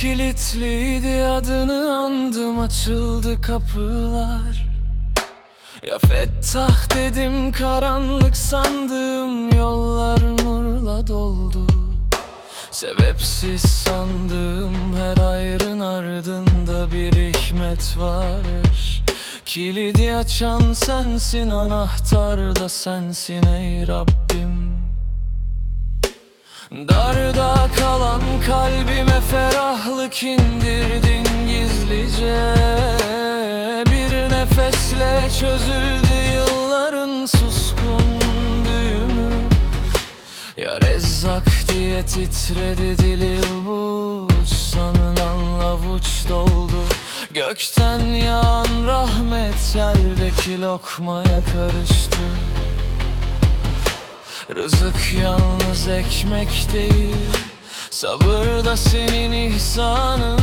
kilitliydi adını andım açıldı kapılar. Ya Fettah dedim karanlık sandığım yollar nurla doldu. Sebepsiz sandığım her ayrın ardında bir hikmet var Kilidi açan sensin anahtar da sensin ey Rabbim Darda kalan kalbime ferahlık indirdin gizlice. Bir nefesle çözüldü yılların suskun düğümü. Ya Rezzak diye titredi dilim Uçsanın avuç doldu. Gökten yağan rahmet yeldeki lokmaya karıştı Rızık yalnız ekmek değil Sabır da senin ihsanın.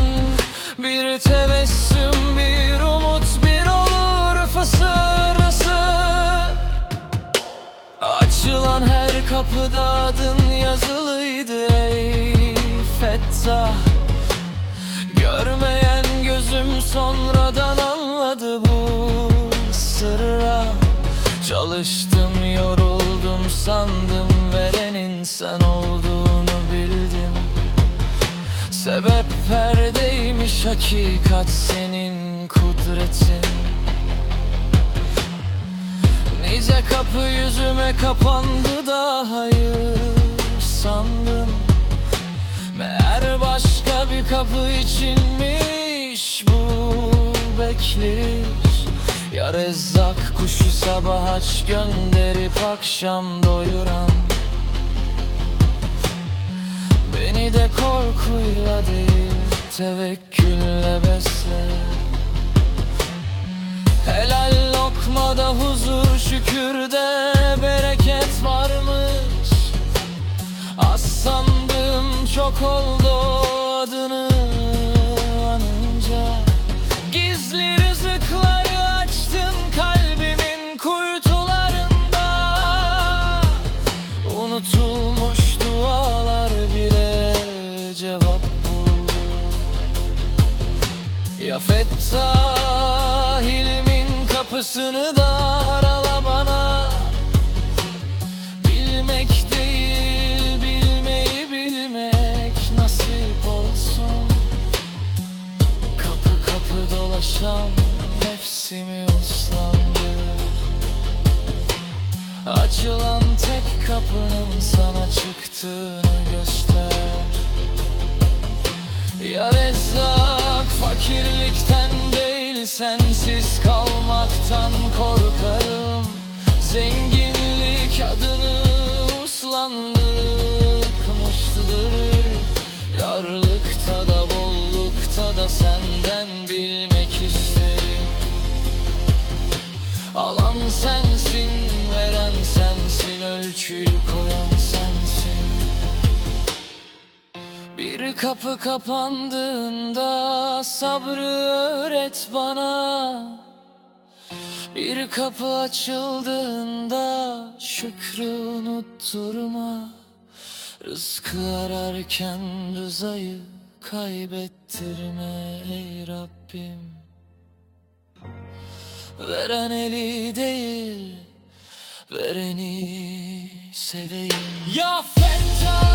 Bir tebessüm, bir umut, bir olur fısırısı Açılan her kapıda adın yazılıydı ey Fettah. Görmeyen gözüm sonradan anladı bu sırra. Çalıştım sandım verenin sen olduğunu bildim. Sebep perdeymiş hakikat senin kudretin. Nice kapı yüzüme kapandı da hayır sandım. Meğer başka bir kapı içinmiş bu bekleyiş Ya rezzak kuşu sabah aç gönderip akşam doyuran. Beni de korkuyla değil tevekkülle besle. Helal lokmada huzur şükürde bereket varmış. Az sandığım çok oldu Unutulmuş dualar bile cevap buldu Ya Fettah ilmin kapısını da arala bana. Bilmek değil bilmeyi bilmek nasip olsun. Kapı kapı dolaşan nefsimi uslandır. Açılan tek kapının sana çıktığını göster. Ya Rezzak fakirlikten değil sensiz kalmaktan korkarım. Zenginlik adını uslandık muştudur Yarlıkta da bollukta da senden bilmek isterim. Alan sensin, ölçüyü koyan sensin. Bir kapı kapandığında sabrı öğret bana. Bir kapı açıldığında şükrü unutturma. Rızkı ararken rızayı kaybettirme ey Rabbim. Veren eli değil vereni seveyim Ya Fettah